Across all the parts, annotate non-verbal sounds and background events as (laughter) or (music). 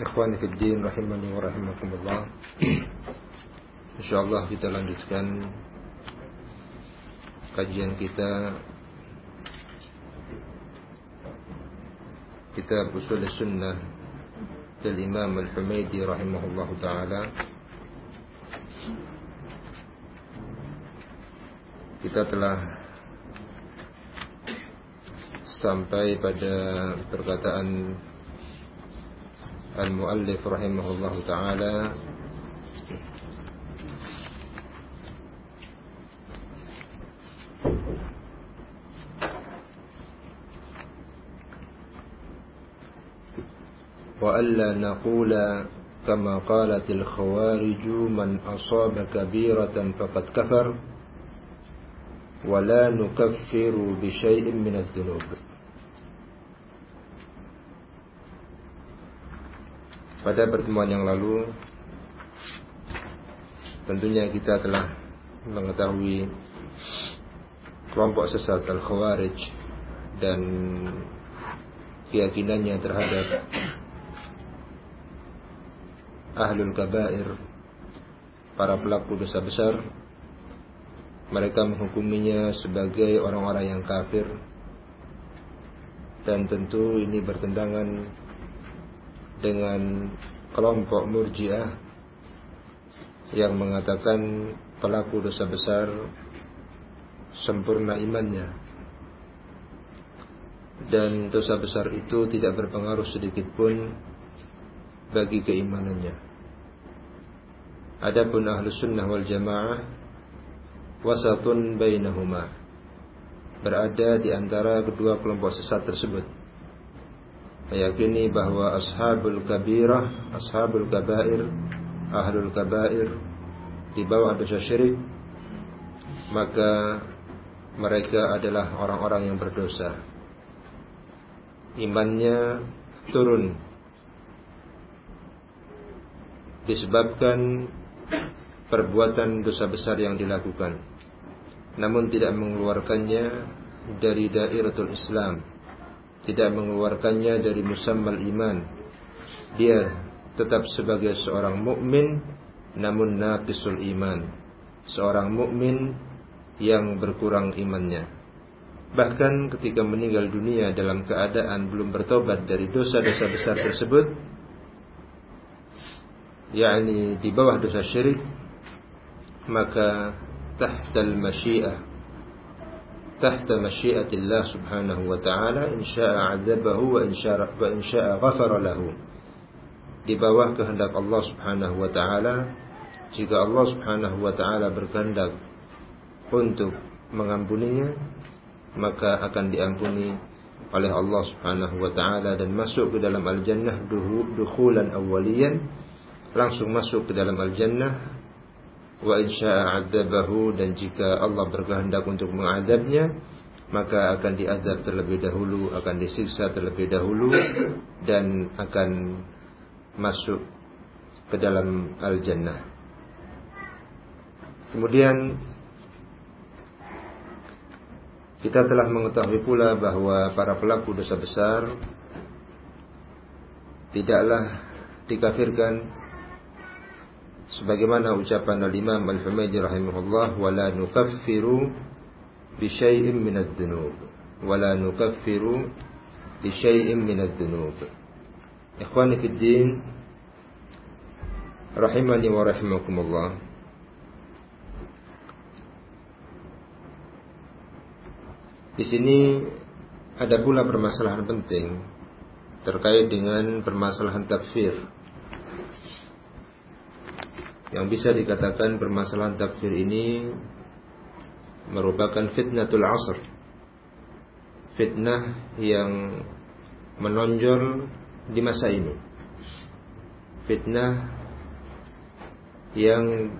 Ikhwan Fiddin Rahimani wa Rahimakumullah. (clears throat) InsyaAllah kita lanjutkan Kajian kita. Kitab Usul Sunnah Dari Imam Al-Humaydi Rahimahullah Ta'ala. Kita telah Sampai pada perkataan المؤلف رحمه الله تعالى. وألا نقول كما قالت الخوارج من أصاب كبيرة فقد كفر ولا نكفر بشيء من الذنوب. Pada pertemuan yang lalu Tentunya kita telah mengetahui Kelompok sesat Al-Khawarij Dan Keyakinannya terhadap Ahlul Kabair Para pelaku dosa besar. Mereka menghukuminya sebagai orang-orang yang kafir. Dan tentu ini bertentangan dengan kelompok murjiah yang mengatakan pelaku dosa besar sempurna imannya dan dosa besar itu tidak berpengaruh sedikit pun bagi keimanannya. Adapun ahlu sunnah wal jamaah wasatun bainahuma berada di antara kedua kelompok sesat tersebut meyakini bahwa ashabul kabirah, ashabul kabair, ahlul kabair di bawah dosa syirik maka mereka adalah orang-orang yang berdosa. Imannya turun. Disebabkan perbuatan dosa besar yang dilakukan. Namun tidak mengeluarkannya dari dairatul Islam tidak mengeluarkannya dari musammal iman. Dia tetap sebagai seorang mukmin namun naqisul iman. Seorang mukmin yang berkurang imannya. Bahkan ketika meninggal dunia dalam keadaan belum bertobat dari dosa-dosa besar tersebut, yakni di bawah dosa syirik, maka tahtal masyiah تحت مشيئة subhanahu wa ta'ala إن شاء عذبه وإن شاء, وإن شاء غفر له. Di bawah kehendak Allah subhanahu wa ta'ala jika Allah subhanahu wa ta'ala berkehendak untuk mengampuninya maka akan diampuni oleh Allah subhanahu wa ta'ala dan masuk ke dalam al-jannah duhu, dukhulan awwaliyan langsung masuk ke dalam al-jannah wa insya'a adzabahu dan jika Allah berkehendak untuk mengadabnya maka akan diazab terlebih dahulu akan disiksa terlebih dahulu dan akan masuk ke dalam al-jannah. Kemudian kita telah mengetahui pula bahwa para pelaku dosa besar tidaklah dikafirkan sebagaimana ucapan al-Imam Al-Humaydi rahimahullah wala nukaffiru bi syai'in min adz-dzunub wala nukaffiru bi syai'in min adz-dzunub ikhwani fid din rahimani wa rahimakumullah. Di sini ada pula permasalahan penting terkait dengan permasalahan takfir yang bisa dikatakan permasalahan takfir ini merupakan fitnatul asr. Fitnah yang menonjol di masa ini. Fitnah yang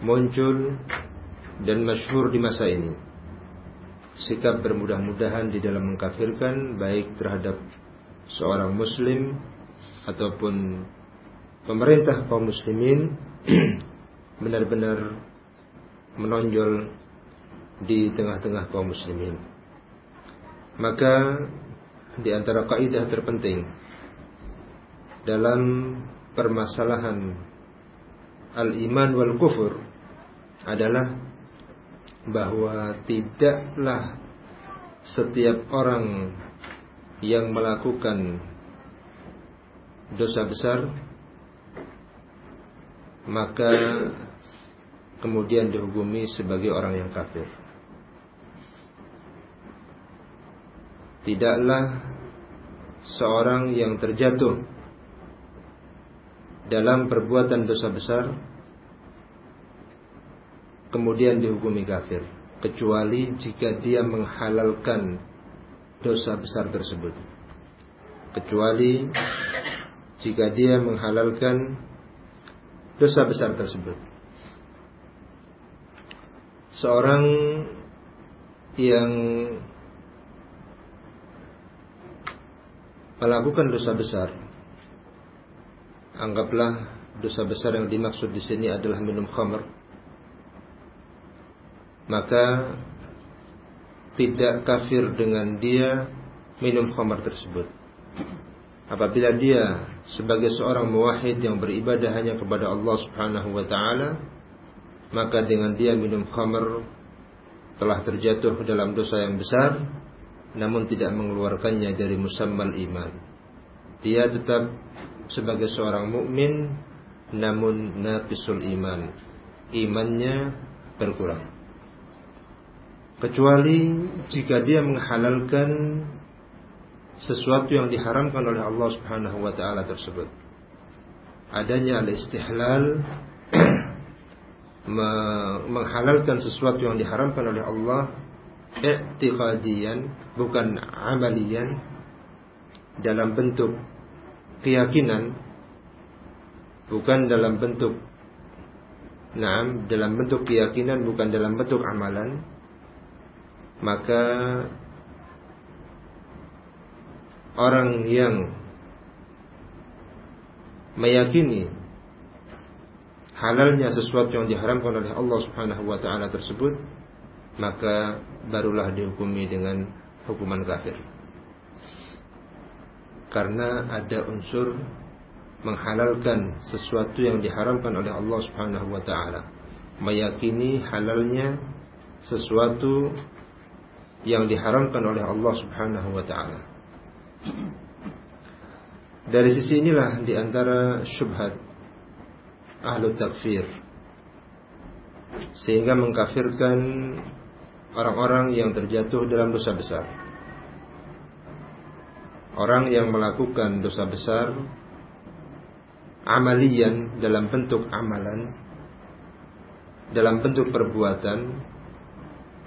muncul dan masyhur di masa ini. Sikap bermudah-mudahan di dalam mengkafirkan baik terhadap seorang muslim ataupun pemerintah kaum muslimin (clears throat) benar-benar menonjol di tengah-tengah kaum muslimin. Maka di antara kaidah terpenting dalam permasalahan al-iman wal kufur adalah bahwa tidaklah setiap orang yang melakukan dosa besar maka kemudian dihukumi sebagai orang yang kafir. Tidaklah seorang yang terjatuh dalam perbuatan dosa besar kemudian dihukumi kafir kecuali jika dia menghalalkan dosa besar tersebut kecuali jika dia menghalalkan dosa besar tersebut. Seorang yang melakukan dosa besar anggaplah dosa besar yang dimaksud di sini adalah minum khamr maka tidak kafir dengan dia minum khamr tersebut. Apabila dia sebagai seorang muwahhid yang beribadah hanya kepada Allah Subhanahu wa taala maka dengan dia minum khamr telah terjatuh dalam dosa yang besar namun tidak mengeluarkannya dari musammal iman. Dia tetap sebagai seorang mukmin namun naqisul iman. Imannya berkurang. Kecuali jika dia menghalalkan sesuatu yang diharamkan oleh Allah Subhanahu wa taala tersebut. Adanya al-istihlal (clears throat) menghalalkan sesuatu yang diharamkan oleh Allah i'tiqadiyan bukan amalian dalam bentuk keyakinan bukan dalam bentuk Naam dalam bentuk keyakinan bukan dalam bentuk amalan maka orang yang meyakini halalnya sesuatu yang diharamkan oleh Allah Subhanahu wa taala tersebut maka barulah dihukumi dengan hukuman kafir. Karena ada unsur menghalalkan sesuatu yang diharamkan oleh Allah Subhanahu wa taala. Meyakini halalnya sesuatu yang diharamkan oleh Allah Subhanahu wa taala dari sisi inilah di antara syubhat ahlu takfir. Sehingga mengkafirkan orang-orang yang terjatuh dalam dosa besar. Orang yang melakukan dosa besar amalian dalam bentuk amalan dalam bentuk perbuatan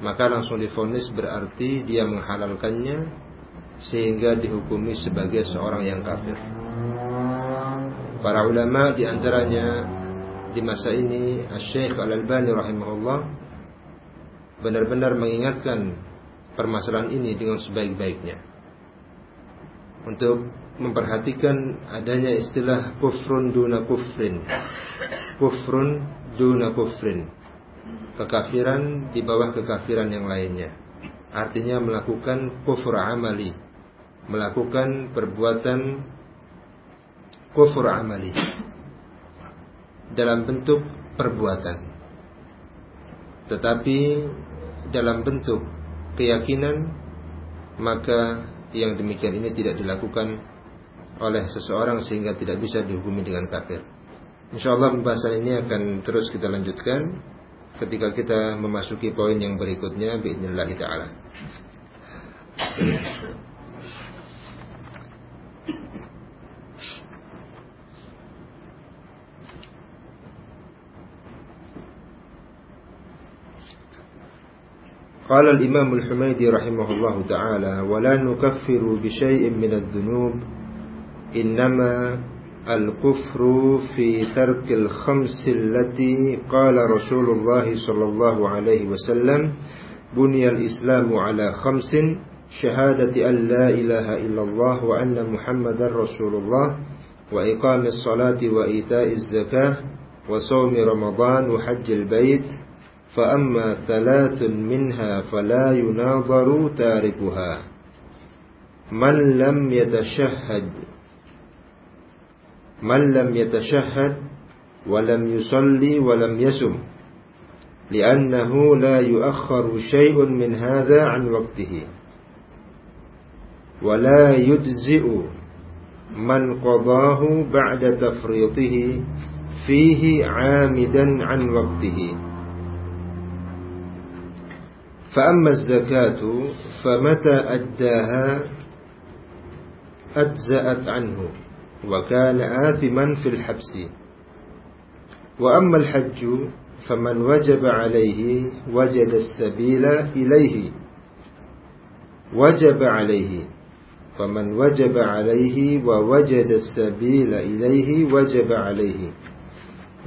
maka langsung difonis berarti dia menghalalkannya sehingga dihukumi sebagai seorang yang kafir. Para ulama di antaranya di masa ini Syekh Al-Albani rahimahullah benar-benar mengingatkan permasalahan ini dengan sebaik-baiknya. Untuk memperhatikan adanya istilah kufrun duna kufrin. Kufrun duna kufrin. Kekafiran di bawah kekafiran yang lainnya. Artinya melakukan kufur amali melakukan perbuatan kufur amali dalam bentuk perbuatan tetapi dalam bentuk keyakinan maka yang demikian ini tidak dilakukan oleh seseorang sehingga tidak bisa dihukumi dengan kafir. Insyaallah pembahasan ini akan terus kita lanjutkan ketika kita memasuki poin yang berikutnya باذن taala. قال الإمام الحميدي رحمه الله تعالى ولا نكفر بشيء من الذنوب إنما الكفر في ترك الخمس التي قال رسول الله صلى الله عليه وسلم بني الإسلام على خمس شهادة أن لا إله إلا الله وأن محمد رسول الله وإقام الصلاة وإيتاء الزكاة وصوم رمضان وحج البيت فأما ثلاث منها فلا يناظر تاركها. من لم يتشهد من لم يتشهد ولم يصلي ولم يسم لأنه لا يؤخر شيء من هذا عن وقته. ولا يجزئ من قضاه بعد تفريطه فيه عامدا عن وقته. فأما الزكاة فمتى أداها أجزأت عنه وكان آثما في الحبس. وأما الحج فمن وجب عليه وجد السبيل إليه. وجب عليه. فمن وجب عليه ووجد السبيل إليه وجب عليه.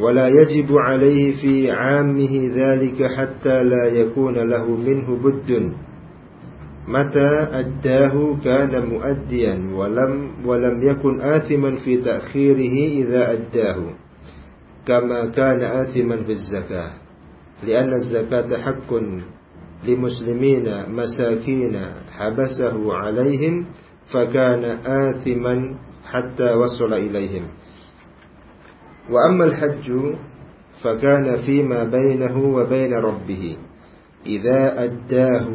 ولا يجب عليه في عامه ذلك حتى لا يكون له منه بد. متى أداه كان مؤديا ولم, ولم يكن آثما في تأخيره إذا أداه كما كان آثما في الزكاة لأن الزكاة حق لمسلمين مساكين حبسه عليهم فكان آثما حتى وصل إليهم. وأما الحج فكان فيما بينه وبين ربه. إذا أداه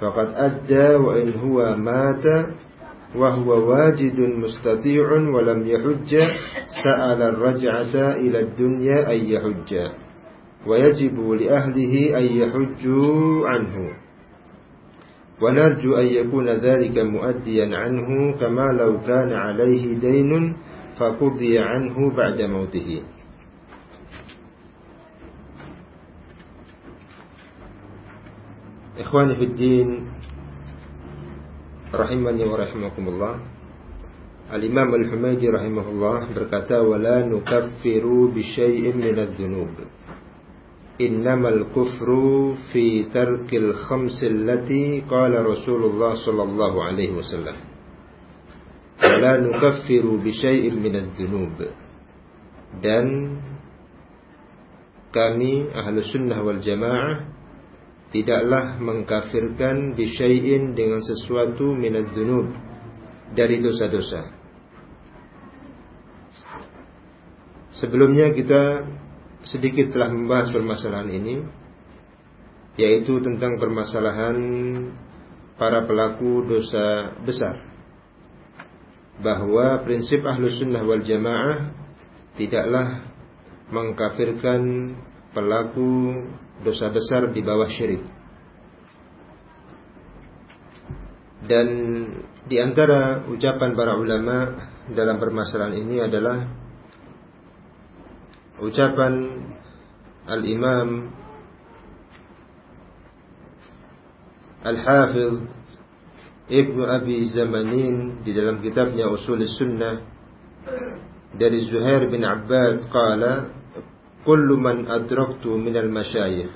فقد أدى وإن هو مات وهو واجد مستطيع ولم يحج سأل الرجعة إلى الدنيا أن يحج. ويجب لأهله أن يحجوا عنه. ونرجو أن يكون ذلك مؤديا عنه كما لو كان عليه دين فقضي عنه بعد موته. إخواني في الدين رحمني ورحمكم الله. الإمام الحميدي رحمه الله بركاته ولا نكفر بشيء من الذنوب إنما الكفر في ترك الخمس التي قال رسول الله صلى الله عليه وسلم. Wala nukaffiru bi syai'in dzunub dan kami ahlu sunnah wal jamaah tidaklah mengkafirkan bi syai'in dengan sesuatu minadz dzunub dari dosa-dosa. Sebelumnya kita sedikit telah membahas permasalahan ini yaitu tentang permasalahan para pelaku dosa besar bahwa prinsip ahlu sunnah wal jamaah tidaklah mengkafirkan pelaku dosa besar di bawah syirik. Dan di antara ucapan para ulama dalam permasalahan ini adalah ucapan Al-Imam Al-Hafidh Ibnu Abi Zamanin di dalam kitabnya Usul Sunnah dari Zuhair bin Abbad qala kullu man adraktu min al-masyayikh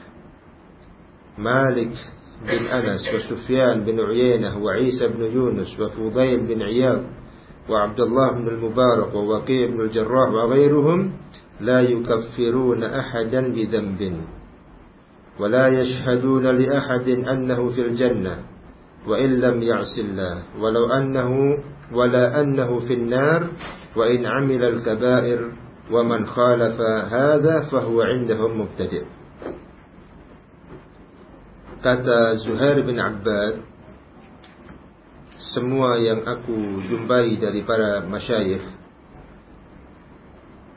Malik bin Anas wa Sufyan bin Uyainah wa Isa bin Yunus wa Fudail bin Iyad wa Abdullah bin al-Mubarak wa Waqi' bin al-Jarrah wa ghairuhum la yukaffiruna ahadan bi dhanbin ولا يشهدون لأحد أنه في الجنة وإن لم يعص الله ولو أنه ولا أنه في النار وإن عمل الكبائر ومن خالف هذا فهو عندهم مبتدئ Kata Zuhair bin Abbad Semua yang aku jumpai dari para masyayikh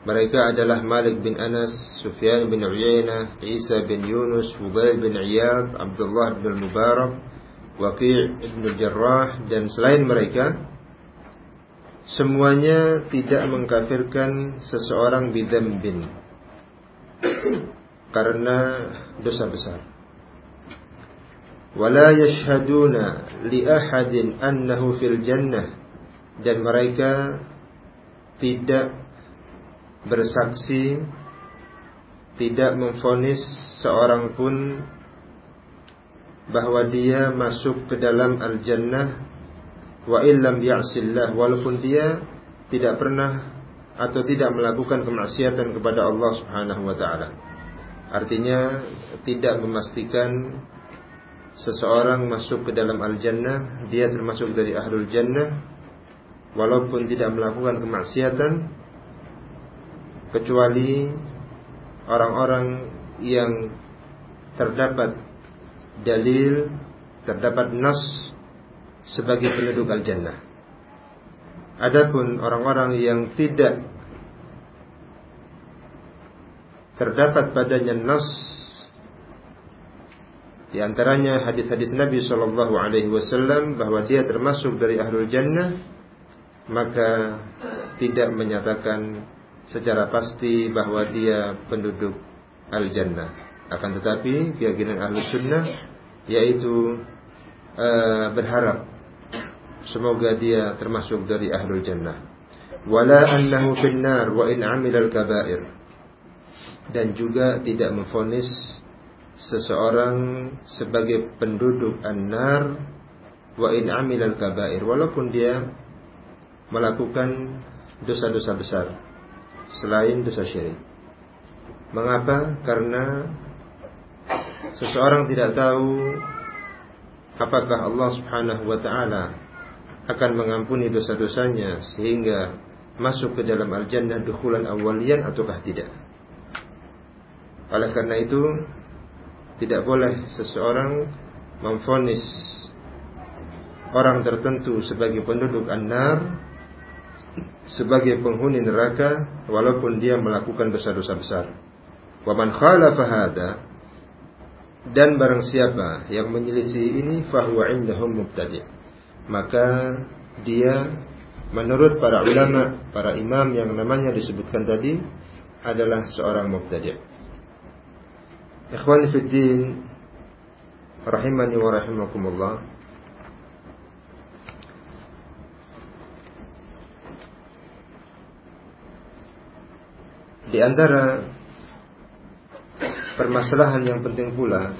Mereka adalah Malik bin Anas, Sufyan bin Uyainah, Isa bin Yunus, Fudail bin Iyad, Abdullah bin Mubarak Waqi' Ibn Jarrah dan selain mereka semuanya tidak mengkafirkan seseorang bidambin karena dosa besar. wala yashhaduna li ahadin annahu fil jannah dan mereka tidak bersaksi tidak memfonis seorang pun bahwa dia masuk ke dalam al-jannah wa illam ya'sillah walaupun dia tidak pernah atau tidak melakukan kemaksiatan kepada Allah Subhanahu wa taala. Artinya tidak memastikan seseorang masuk ke dalam al-jannah, dia termasuk dari ahlul jannah walaupun tidak melakukan kemaksiatan kecuali orang-orang yang terdapat dalil, terdapat nas sebagai penduduk al-jannah. Adapun orang-orang yang tidak terdapat padanya nas di antaranya hadis-hadis Nabi Shallallahu Alaihi Wasallam bahwa dia termasuk dari ahlul jannah, maka tidak menyatakan secara pasti bahwa dia penduduk al jannah. Akan tetapi keyakinan ahlu sunnah yaitu uh, berharap semoga dia termasuk dari ahlul jannah. Wala annahu finnar wa in amila al-kaba'ir. Dan juga tidak memfonis seseorang sebagai penduduk an-nar wa in amilal kabair walaupun dia melakukan dosa-dosa besar selain dosa syirik. Mengapa? Karena seseorang tidak tahu apakah Allah Subhanahu wa taala akan mengampuni dosa-dosanya sehingga masuk ke dalam al-jannah dukhulan awalian ataukah tidak. Oleh karena itu tidak boleh seseorang memfonis orang tertentu sebagai penduduk an-nar sebagai penghuni neraka walaupun dia melakukan dosa-dosa besar. Wa man khalafa dan barang siapa yang menyelisih ini fahuwa indahum mubtadi. Maka dia menurut para ulama, para imam yang namanya disebutkan tadi adalah seorang mubtadi'. Ikhwani fi din rahimani wa rahimakumullah. Di antara permasalahan yang penting pula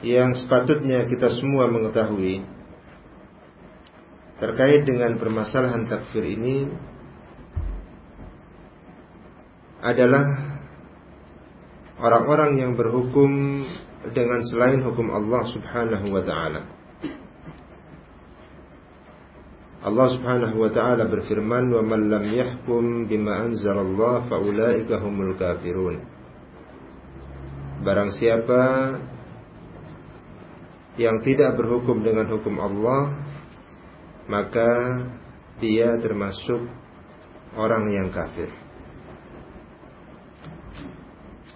yang sepatutnya kita semua mengetahui terkait dengan permasalahan takfir ini adalah orang-orang yang berhukum dengan selain hukum Allah Subhanahu wa taala. Allah Subhanahu wa taala berfirman, "Wa man lam yahkum bima anzalallah fa ulaika humul kafirun." Barang siapa yang tidak berhukum dengan hukum Allah, maka dia termasuk orang yang kafir.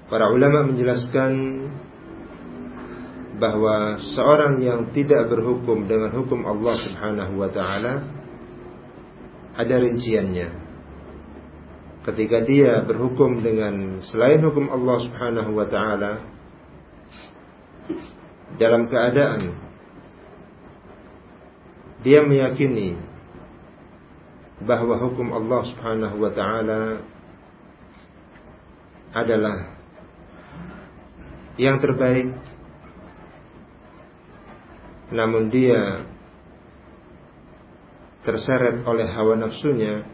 Para ulama menjelaskan bahwa seorang yang tidak berhukum dengan hukum Allah Subhanahu wa taala ada rinciannya. Ketika dia berhukum dengan selain hukum Allah Subhanahu wa taala dalam keadaan dia meyakini bahwa hukum Allah Subhanahu wa taala adalah yang terbaik namun dia terseret oleh hawa nafsunya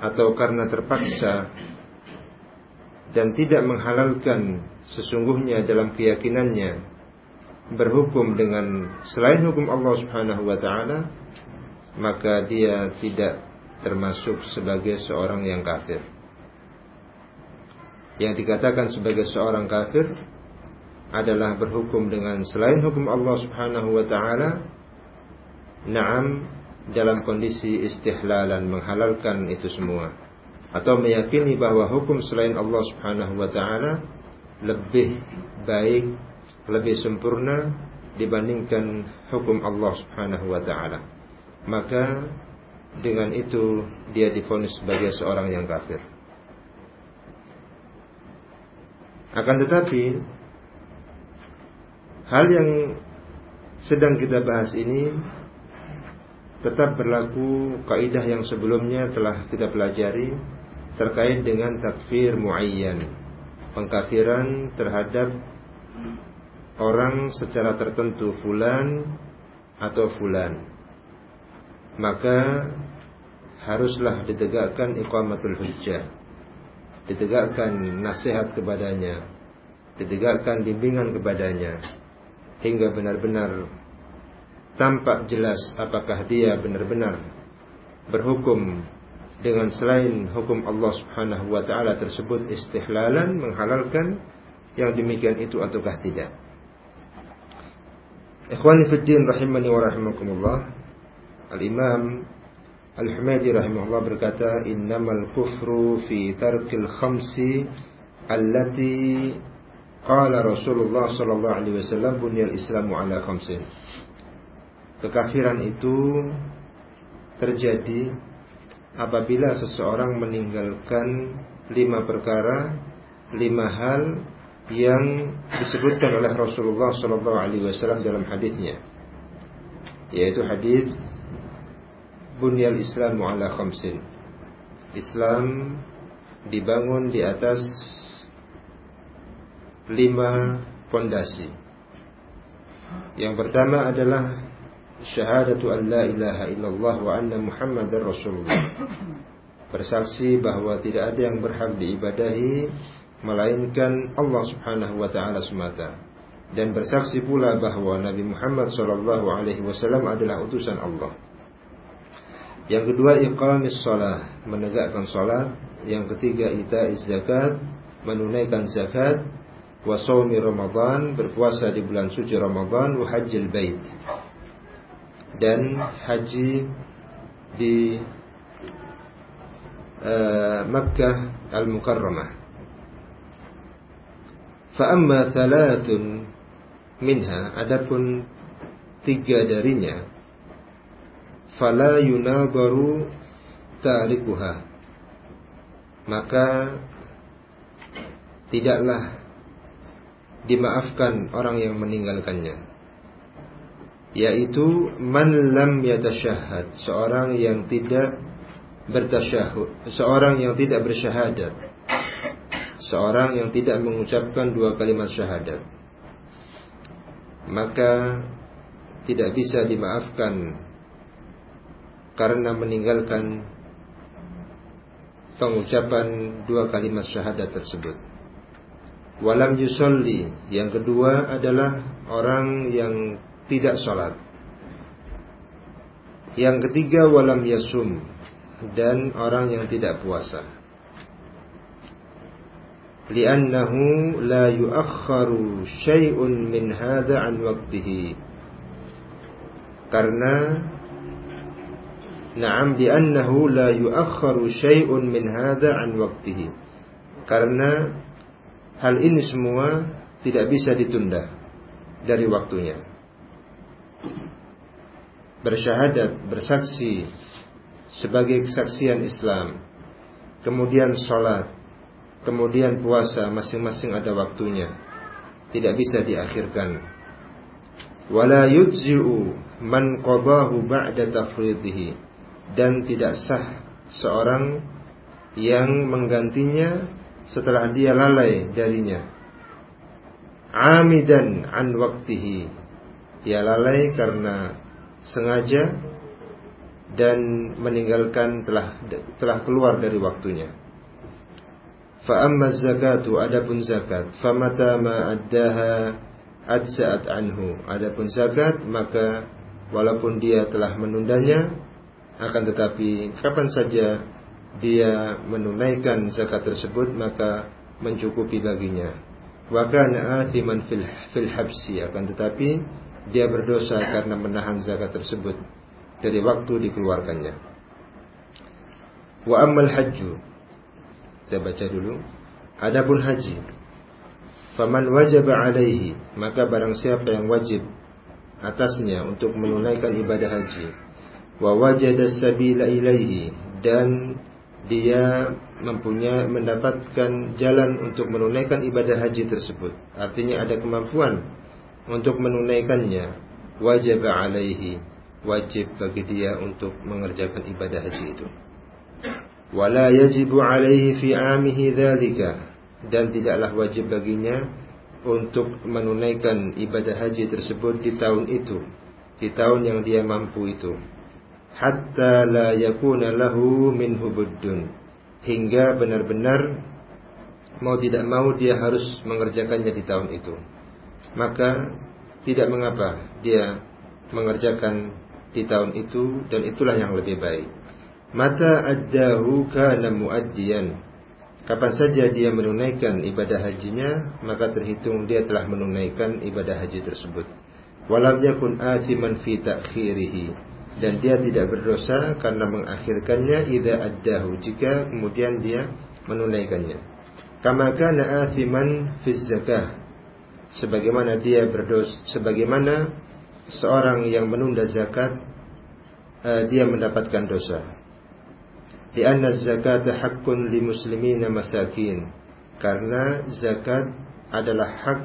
atau karena terpaksa dan tidak menghalalkan sesungguhnya dalam keyakinannya berhukum dengan selain hukum Allah Subhanahu wa taala maka dia tidak termasuk sebagai seorang yang kafir. Yang dikatakan sebagai seorang kafir adalah berhukum dengan selain hukum Allah Subhanahu wa taala na'am dalam kondisi istihlalan menghalalkan itu semua atau meyakini bahwa hukum selain Allah Subhanahu wa taala lebih baik, lebih sempurna dibandingkan hukum Allah Subhanahu wa taala. Maka dengan itu dia difonis sebagai seorang yang kafir. Akan tetapi hal yang sedang kita bahas ini tetap berlaku kaidah yang sebelumnya telah kita pelajari terkait dengan takfir muayyan, pengkafiran terhadap orang secara tertentu fulan atau fulan. Maka haruslah ditegakkan iqamatul hujjah. Ditegakkan nasihat kepadanya, ditegakkan bimbingan kepadanya hingga benar-benar tampak jelas apakah dia benar-benar berhukum dengan selain hukum Allah Subhanahu wa taala tersebut istihlalan menghalalkan yang demikian itu ataukah tidak. Ikhwani fi din rahimani wa rahimakumullah. Al-Imam Al-Humaydi rahimahullah berkata, "Innamal kufru fi tarkil khamsi allati qala Rasulullah sallallahu alaihi wasallam bunyal Islamu ala khamsin." Kekafiran itu terjadi apabila seseorang meninggalkan lima perkara, lima hal yang disebutkan oleh Rasulullah sallallahu alaihi wasallam dalam hadisnya. Yaitu hadis bunyal Islam ala khamsin. Islam dibangun di atas lima pondasi. Yang pertama adalah syahadatu an la ilaha illallah wa anna muhammadar rasulullah. Bersaksi bahwa tidak ada yang berhak diibadahi melainkan Allah Subhanahu wa taala semata. Dan bersaksi pula bahwa Nabi Muhammad sallallahu alaihi wasallam adalah utusan Allah. Yang kedua iqamis shalah, menegakkan salat. Yang ketiga itaiz zakat, menunaikan zakat. Wa shaumi Ramadan, berpuasa di bulan suci Ramadan, wa hajjil bait. Dan haji di uh, Makkah Al-Mukarramah. Fa'amma thalathun minha, adapun tiga darinya, fala yunadaru tarikuha maka tidaklah dimaafkan orang yang meninggalkannya. Yaitu man lam yatasyahhad seorang yang tidak bertasyahud seorang yang tidak bersyahadat. Seorang yang tidak mengucapkan dua kalimat syahadat. Maka tidak bisa dimaafkan karena meninggalkan pengucapan dua kalimat syahadat tersebut. Walam yusolli yang kedua adalah orang yang tidak sholat. Yang ketiga walam yasum dan orang yang tidak puasa. Liannahu la yuakharu syai'un min hadha an waqtihi. Karena Naam li'annahu la yuakharu syai'un min hadha an waqtihi. Karena hal ini semua tidak bisa ditunda dari waktunya. Bersyahadat, bersaksi sebagai kesaksian Islam, kemudian sholat, kemudian puasa, masing-masing ada waktunya. Tidak bisa diakhirkan. Wala yujzi'u man qadahu ba'da tafridihi dan tidak sah seorang yang menggantinya setelah dia lalai darinya. Amidan an waktihi. Dia lalai karena sengaja dan meninggalkan telah telah keluar dari waktunya. Fa amma zakatu adapun zakat famata ma addaha adzat anhu adapun zakat maka walaupun dia telah menundanya akan tetapi kapan saja dia menunaikan zakat tersebut maka mencukupi baginya. Wa kana athiman fil fil habsi akan tetapi dia berdosa karena menahan zakat tersebut dari waktu dikeluarkannya. Wa ammal hajju kita baca dulu. Adapun haji Faman wajib alaihi Maka barang siapa yang wajib Atasnya untuk menunaikan ibadah haji wa wajada sabila ilaihi dan dia mempunyai mendapatkan jalan untuk menunaikan ibadah haji tersebut. Artinya ada kemampuan untuk menunaikannya. Wajib alaihi wajib bagi dia untuk mengerjakan ibadah haji itu. Wala yajibu alaihi fi amihi dzalika dan tidaklah wajib baginya untuk menunaikan ibadah haji tersebut di tahun itu, di tahun yang dia mampu itu hatta la yakuna lahu minhu buddun. Hingga benar-benar mau tidak mau dia harus mengerjakannya di tahun itu. Maka tidak mengapa dia mengerjakan di tahun itu dan itulah yang lebih baik. Mata addahu kana muaddiyan. Kapan saja dia menunaikan ibadah hajinya maka terhitung dia telah menunaikan ibadah haji tersebut. Walam yakun athiman fi ta'khirihi dan dia tidak berdosa karena mengakhirkannya idza addahu jika kemudian dia menunaikannya. Kama kana athiman fi zakah sebagaimana dia berdosa sebagaimana seorang yang menunda zakat uh, dia mendapatkan dosa. Di anna zakat haqqun li muslimina masakin karena zakat adalah hak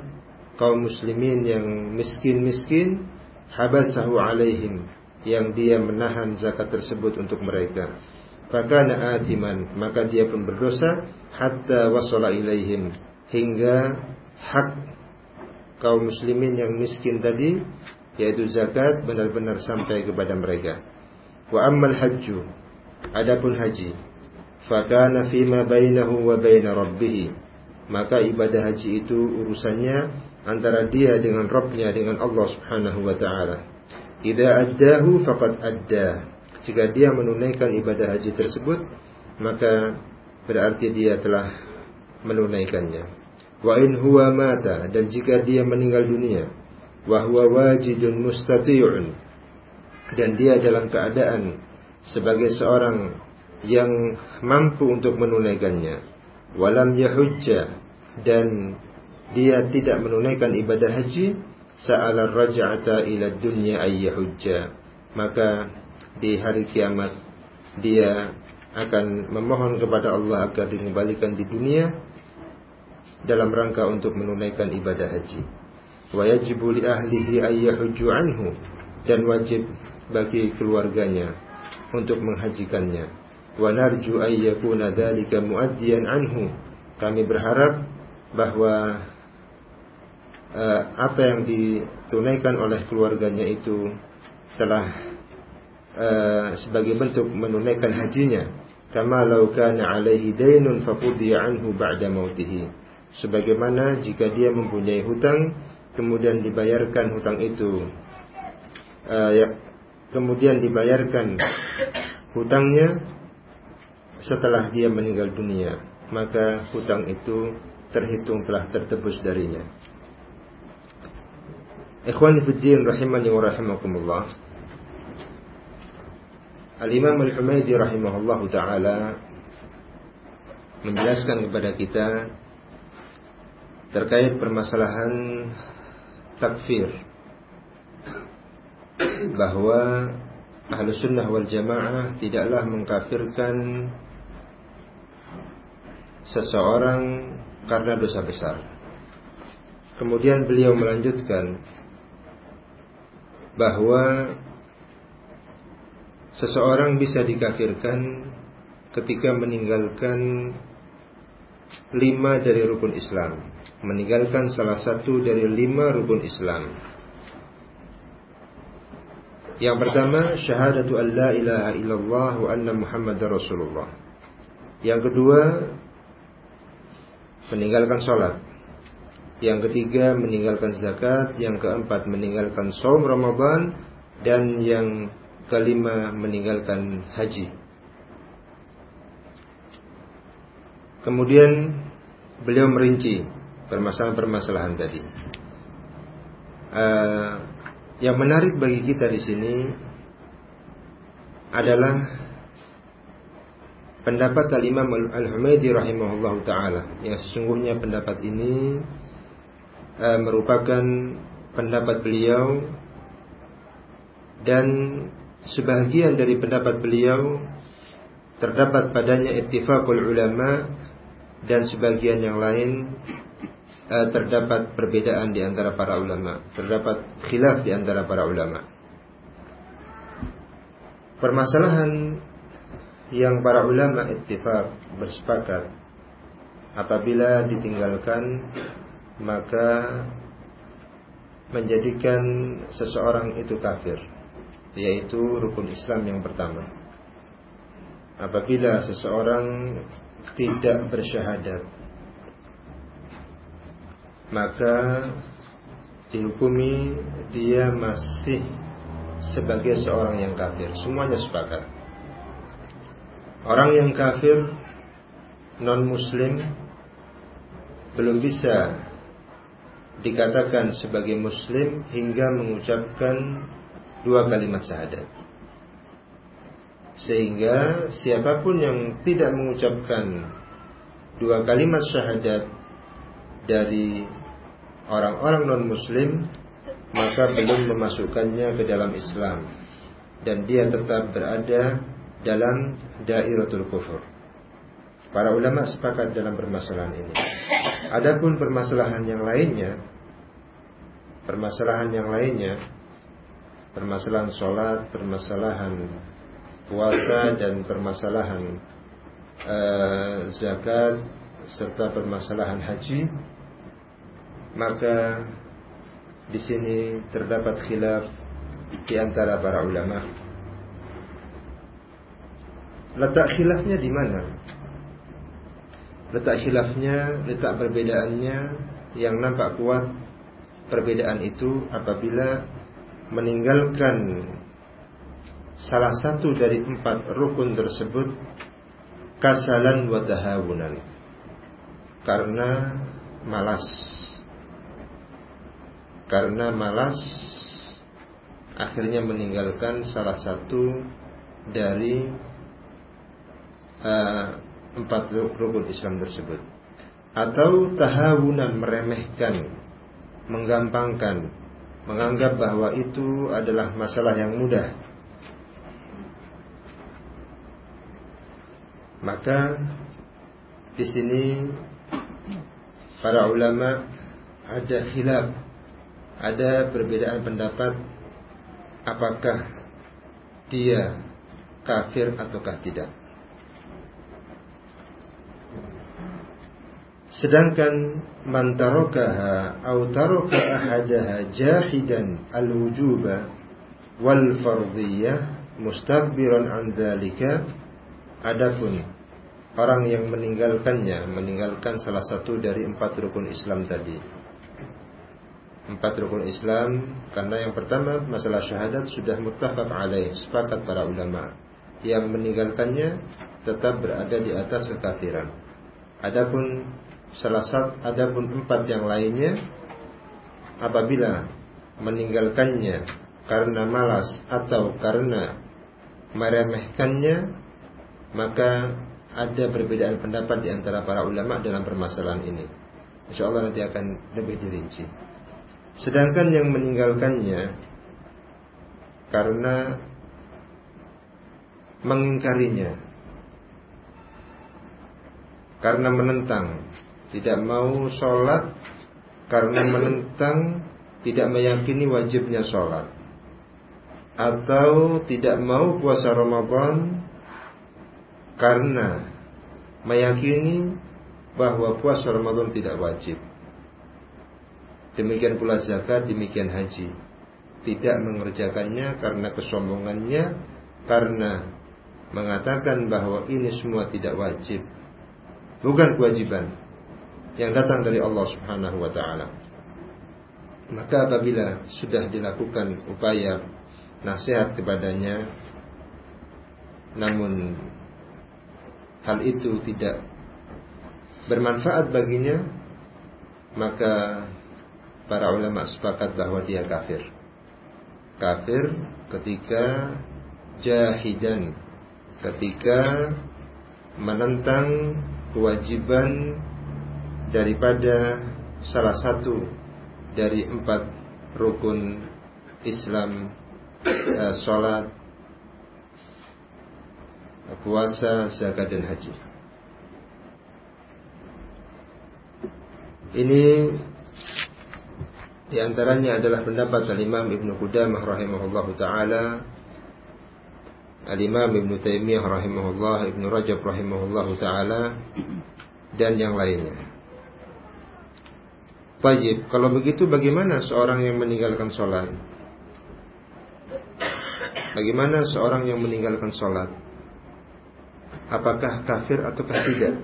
kaum muslimin yang miskin-miskin habasahu alaihim yang dia menahan zakat tersebut untuk mereka. Fakana atiman, maka dia pun berdosa hatta wasala ilaihim hingga hak kaum muslimin yang miskin tadi yaitu zakat benar-benar sampai kepada mereka. Wa ammal hajju adapun haji fakana fima bainahu wa baina rabbih maka ibadah haji itu urusannya antara dia dengan Rabbnya dengan Allah Subhanahu wa taala Idza addahu faqad adda. Jika dia menunaikan ibadah haji tersebut, maka berarti dia telah menunaikannya. Wa in huwa mata dan jika dia meninggal dunia, wa huwa wajidun dan dia dalam keadaan sebagai seorang yang mampu untuk menunaikannya. Walam yahujja dan dia tidak menunaikan ibadah haji, sa'ala raj'ata ila dunya ayyahujja maka di hari kiamat dia akan memohon kepada Allah agar dikembalikan di dunia dalam rangka untuk menunaikan ibadah haji. Wa yajibu li ahlihi anhu dan wajib bagi keluarganya untuk menghajikannya. Wa narju ayyakuna dzalika muaddiyan anhu kami berharap bahwa uh, apa yang ditunaikan oleh keluarganya itu telah uh, sebagai bentuk menunaikan hajinya. Kama law kana alaihi dainun faqudiya anhu ba'da mautihi. Sebagaimana jika dia mempunyai hutang kemudian dibayarkan hutang itu uh, ya, kemudian dibayarkan hutangnya setelah dia meninggal dunia maka hutang itu terhitung telah tertebus darinya Ikhwani fi din rahimani wa rahimakumullah. Al-Imam Al-Humaydi rahimahullah taala menjelaskan kepada kita terkait permasalahan takfir bahwa ahlu sunnah wal jamaah tidaklah mengkafirkan seseorang karena dosa besar. Kemudian beliau melanjutkan bahwa seseorang bisa dikafirkan ketika meninggalkan lima dari rukun Islam, meninggalkan salah satu dari lima rukun Islam. Yang pertama, syahadatu an la ilaha illallah wa anna muhammadar rasulullah. Yang kedua, meninggalkan sholat. Yang ketiga meninggalkan zakat, yang keempat meninggalkan saum Ramadan dan yang kelima meninggalkan haji. Kemudian beliau merinci permasalahan-permasalahan tadi. Uh, yang menarik bagi kita di sini adalah pendapat Al-Imam Al-Humaydi rahimahullah taala yang sesungguhnya pendapat ini uh, merupakan pendapat beliau dan sebagian dari pendapat beliau terdapat padanya ittifaqul ulama dan sebagian yang lain uh, terdapat perbedaan di antara para ulama, terdapat khilaf di antara para ulama. Permasalahan yang para ulama ittifaq bersepakat apabila ditinggalkan maka menjadikan seseorang itu kafir yaitu rukun Islam yang pertama. Apabila seseorang tidak bersyahadat maka dihukumi dia masih sebagai seorang yang kafir. Semuanya sepakat. Orang yang kafir non muslim belum bisa dikatakan sebagai muslim hingga mengucapkan dua kalimat syahadat sehingga siapa pun yang tidak mengucapkan dua kalimat syahadat dari orang-orang non-muslim maka belum memasukkannya ke dalam Islam dan dia tetap berada dalam dairatul kufur. Para ulama sepakat dalam permasalahan ini. Adapun permasalahan yang lainnya, permasalahan yang lainnya, permasalahan sholat, permasalahan puasa dan permasalahan uh, zakat serta permasalahan haji maka di sini terdapat khilaf di antara para ulama letak khilafnya di mana letak khilafnya letak perbedaannya yang nampak kuat perbedaan itu apabila meninggalkan salah satu dari empat rukun tersebut kasalan wa tahawunan. Karena malas. Karena malas akhirnya meninggalkan salah satu dari uh, empat rukun Islam tersebut atau tahawunan meremehkan menggampangkan menganggap bahwa itu adalah masalah yang mudah Maka di sini para ulama ada khilaf, ada perbedaan pendapat apakah dia kafir ataukah tidak. Sedangkan man tarakaha aw taraka ahadaha jahidan al-wujuba wal fardhiyah mustakbiran an dzalika Adapun orang yang meninggalkannya, meninggalkan salah satu dari empat rukun Islam tadi. Empat rukun Islam karena yang pertama masalah syahadat sudah muttafaq alaih, sepakat para ulama. Yang meninggalkannya tetap berada di atas kekafiran. Adapun salah satu adapun empat yang lainnya apabila meninggalkannya karena malas atau karena meremehkannya maka ada perbedaan pendapat di antara para ulama dalam permasalahan ini. Insya Allah nanti akan lebih dirinci. Sedangkan yang meninggalkannya karena mengingkarinya, karena menentang, tidak mau sholat, karena (coughs) menentang, tidak meyakini wajibnya sholat, atau tidak mau puasa Ramadan karena meyakini bahwa puasa Ramadan tidak wajib. Demikian pula zakat, demikian haji. Tidak mengerjakannya karena kesombongannya, karena mengatakan bahwa ini semua tidak wajib. Bukan kewajiban yang datang dari Allah Subhanahu wa taala. Maka apabila sudah dilakukan upaya nasihat kepadanya namun hal itu tidak bermanfaat baginya, maka para ulama sepakat bahwa dia kafir. Kafir ketika jahidan, ketika menentang kewajiban daripada salah satu dari empat rukun Islam, eh, salat, puasa, zakat dan haji. Ini di antaranya adalah pendapat Al-Imam Ibn Qudamah rahimahullahu taala, Al-Imam Ibn Taimiyah rahimahullah, Ibn Rajab rahimahullahu taala dan yang lainnya. Baik, kalau begitu bagaimana seorang yang meninggalkan sholat? Bagaimana seorang yang meninggalkan sholat? Apakah kafir ataukah tidak?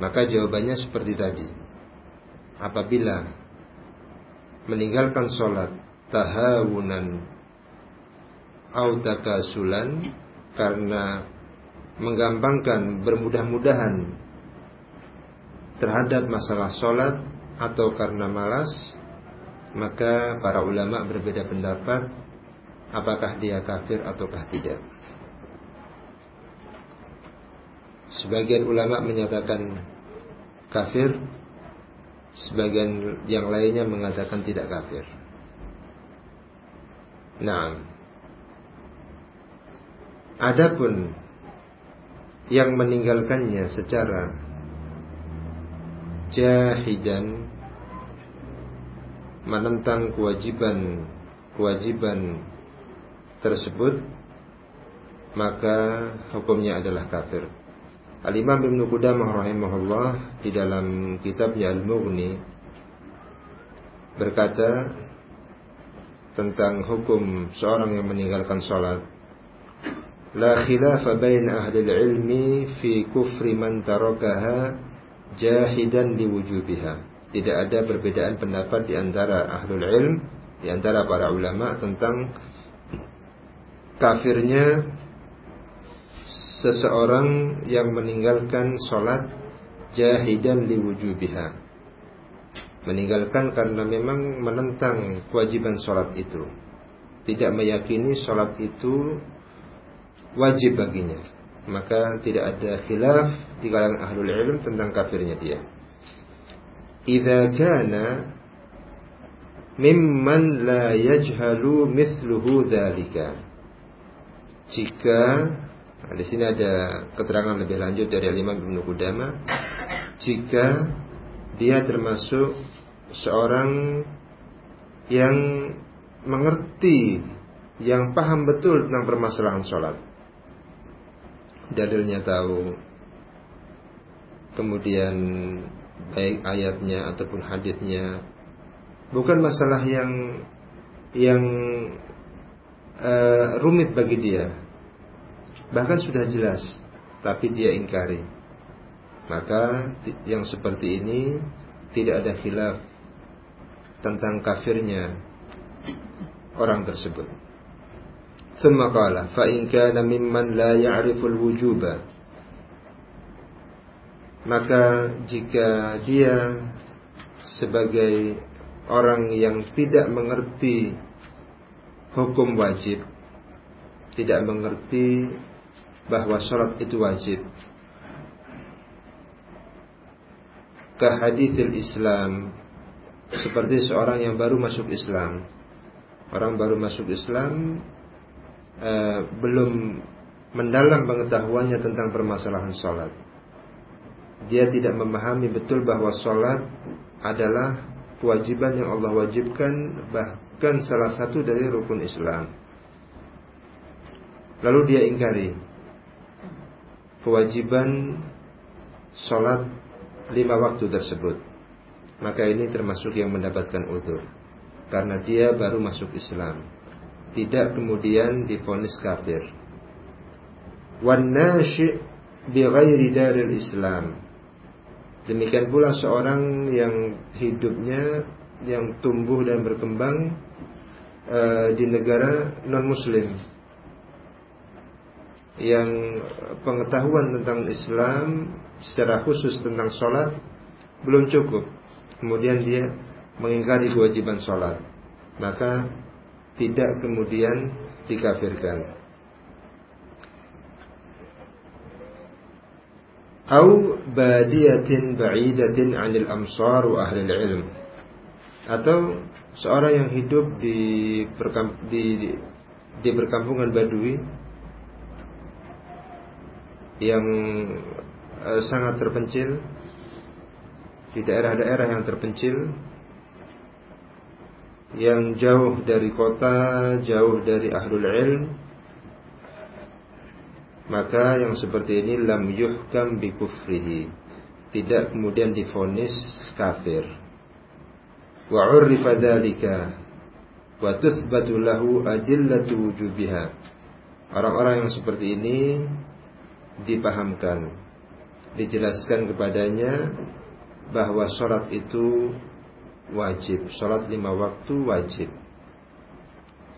Maka jawabannya seperti tadi. Apabila meninggalkan sholat tahawunan au takasulan karena menggampangkan bermudah-mudahan terhadap masalah sholat atau karena malas maka para ulama berbeda pendapat apakah dia kafir ataukah tidak sebagian ulama menyatakan kafir Sebagian yang lainnya mengatakan tidak kafir. Nah, adapun yang meninggalkannya secara jahidan menentang kewajiban kewajiban tersebut maka hukumnya adalah kafir. Al-Imam Ibn Qudamah rahimahullah di dalam kitabnya Al-Mughni berkata tentang hukum seorang yang meninggalkan salat. La khilafa bain ahli ilmi fi kufri man tarakaha jahidan liwujubiha. Tidak ada perbedaan pendapat di antara ahlul ilm, di antara para ulama tentang kafirnya seseorang yang meninggalkan sholat jahidan liwujubiha. Meninggalkan karena memang menentang kewajiban sholat itu. Tidak meyakini sholat itu wajib baginya maka tidak ada khilaf di kalangan ahlul ilm tentang kafirnya dia. Idza kana mimman la yajhalu mithluhu dzalika jika Nah, di sini ada keterangan lebih lanjut dari Imam Ibnu Qudama jika dia termasuk seorang yang mengerti yang paham betul tentang permasalahan sholat dalilnya tahu. Kemudian baik ayatnya ataupun hadisnya. Bukan masalah yang yang uh, rumit bagi dia. Bahkan sudah jelas tapi dia ingkari. Maka yang seperti ini tidak ada khilaf tentang kafirnya orang tersebut ثم قال فإن كان ممن لا يعرف الوجوب maka jika dia sebagai orang yang tidak mengerti hukum wajib tidak mengerti bahwa sholat itu wajib. Kehadithil Islam seperti seorang yang baru masuk Islam. Orang baru masuk Islam eh, belum mendalam pengetahuannya tentang permasalahan sholat. Dia tidak memahami betul bahwa sholat adalah kewajiban yang Allah wajibkan bahkan salah satu dari rukun Islam. Lalu dia ingkari kewajiban sholat lima waktu tersebut maka ini termasuk yang mendapatkan udur karena dia baru masuk Islam tidak kemudian difonis kafir Islam demikian pula seorang yang hidupnya yang tumbuh dan berkembang uh, di negara non muslim yang pengetahuan tentang Islam secara khusus tentang sholat belum cukup. Kemudian dia mengingkari kewajiban sholat. Maka tidak kemudian dikafirkan. Au badiyatin ba'idatin anil amsar wa ahli ilm. Atau seorang yang hidup di, di, di, perkampungan Badui yang uh, sangat terpencil di daerah-daerah yang terpencil yang jauh dari kota, jauh dari ahlul ilm, maka yang seperti ini lam yuhkam bi kufrihi, tidak kemudian difonis kafir. Wa urrifa dzalika wa tuthbatu lahu adillatu wujubiha. Orang-orang yang seperti ini dipahamkan, dijelaskan kepadanya bahwa sholat itu wajib, sholat lima waktu wajib.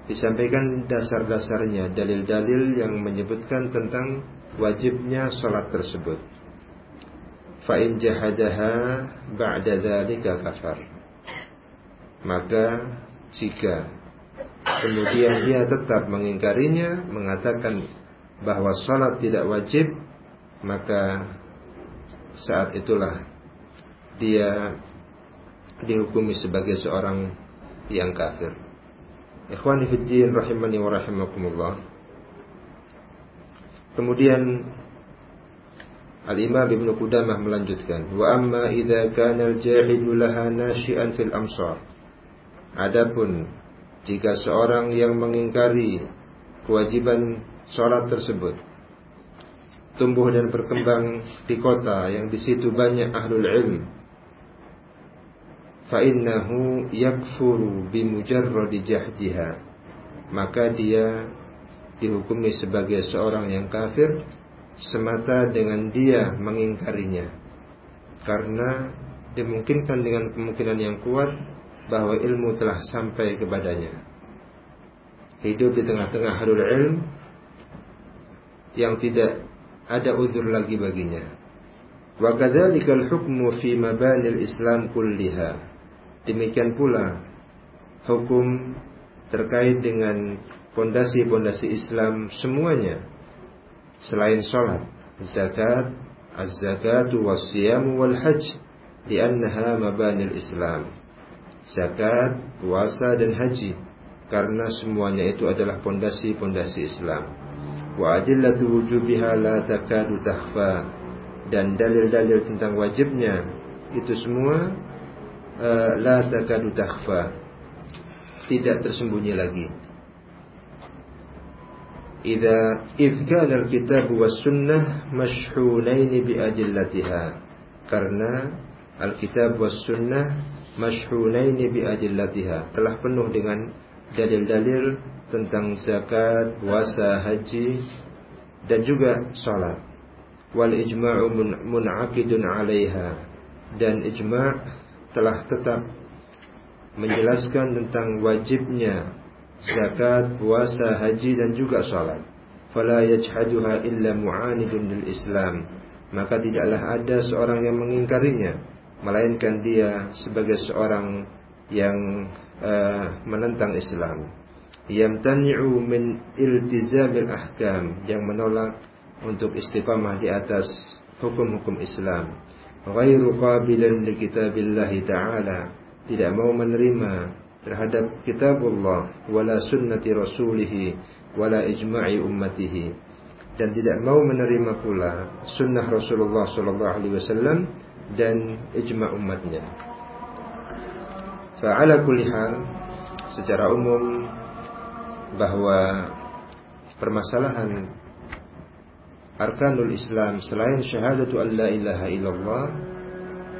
Disampaikan dasar-dasarnya, dalil-dalil yang menyebutkan tentang wajibnya sholat tersebut. Fa'in jahadaha ba'da dhalika kafar. Maka jika kemudian dia tetap mengingkarinya, mengatakan bahwa sholat tidak wajib, maka saat itulah dia dihukumi sebagai seorang yang kafir. Ikhwani fiddin rahimani wa rahimakumullah. Kemudian Al-Imam Ibn Qudamah melanjutkan, "Wa amma idza kana al-jahidu laha nashi'an fil amsar." Adapun jika seorang yang mengingkari kewajiban sholat tersebut tumbuh dan berkembang di kota yang di situ banyak ahlul ilm fa'innahu yakfuru bimujarradi jahdiha maka dia dihukumi sebagai seorang yang kafir semata dengan dia mengingkarinya. Karena dimungkinkan dengan kemungkinan yang kuat bahwa ilmu telah sampai kepadanya. Hidup di tengah-tengah halul ilm yang tidak ada uzur lagi baginya. Wa kadzalikal hukmu fi mabanil islam kulliha Demikian pula hukum terkait dengan pondasi-pondasi Islam semuanya selain salat, zakat, az-zakatu was-siyamu wal hajj li'annaha mabanil Islam. Zakat, puasa dan haji karena semuanya itu adalah pondasi-pondasi Islam. Wa adillatu wujubiha la takadu dan dalil-dalil tentang wajibnya itu semua la takadu takhfa. Tidak tersembunyi lagi. Idza kana al-kitab was sunnah mashhunain bi adillatiha. Karena al-kitab was sunnah mashhunain bi adillatiha. Telah penuh dengan dalil-dalil tentang zakat, puasa, haji dan juga salat. Wal ijma'u mun'aqidun 'alaiha. Dan ijma' telah tetap menjelaskan tentang wajibnya zakat, puasa, haji dan juga salat. Fala yajhaduha illa mu'anidun lil Islam. Maka tidaklah ada seorang yang mengingkarinya melainkan dia sebagai seorang yang uh, menentang Islam. Yamtani'u min iltizamil ahkam yang menolak untuk istiqamah di atas hukum-hukum Islam ghairu qabilan li kitabillah ta'ala tidak mau menerima terhadap kitabullah wala sunnati rasulih wala ijma'i ummatihi dan tidak mau menerima pula sunnah Rasulullah sallallahu alaihi wasallam dan ijma' umatnya. Fa'ala kulli hal secara umum bahwa permasalahan arkanul Islam selain syahadatu an la ilaha illallah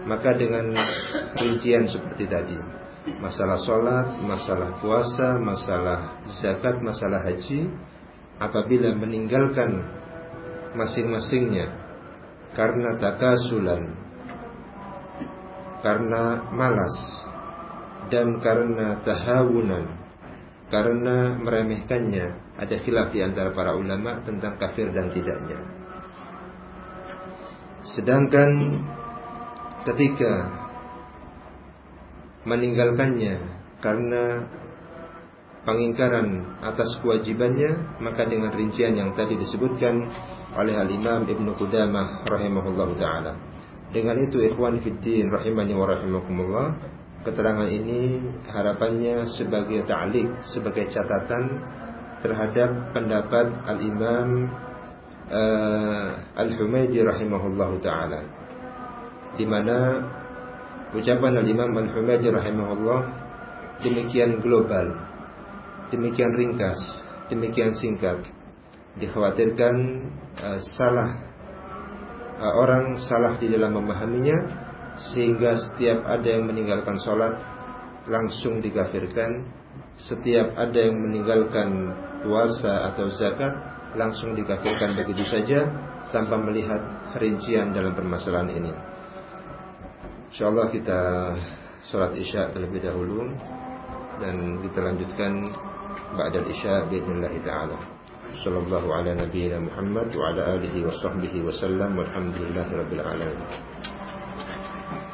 maka dengan rincian seperti tadi masalah sholat, masalah puasa, masalah zakat, masalah haji apabila meninggalkan masing-masingnya karena takasulan karena malas dan karena tahawunan karena meremehkannya ada khilaf di antara para ulama tentang kafir dan tidaknya. Sedangkan ketika meninggalkannya karena pengingkaran atas kewajibannya maka dengan rincian yang tadi disebutkan oleh Al-Imam Ibn Qudamah rahimahullah taala. Dengan itu ikhwan fiddin rahimani wa rahimakumullah keterangan ini harapannya sebagai ta'liq, sebagai catatan terhadap pendapat Al-Imam uh, Al-Humaydi rahimahullahu taala di mana ucapan Al-Imam Al-Humaydi rahimahullah demikian global, demikian ringkas, demikian singkat. Dikhawatirkan uh, salah uh, orang salah di dalam memahaminya sehingga setiap ada yang meninggalkan sholat langsung dikafirkan. Setiap ada yang meninggalkan puasa atau zakat langsung dikafirkan. Begitu saja tanpa melihat rincian dalam permasalahan ini. Insyaallah kita sholat isya terlebih dahulu dan kita lanjutkan ba'dal isya biidznillah taala. Sallallahu ala nabiyina muhammad wa ala alihi wa sahbihi wa sallam. Walhamdulillahi rabbil alamin.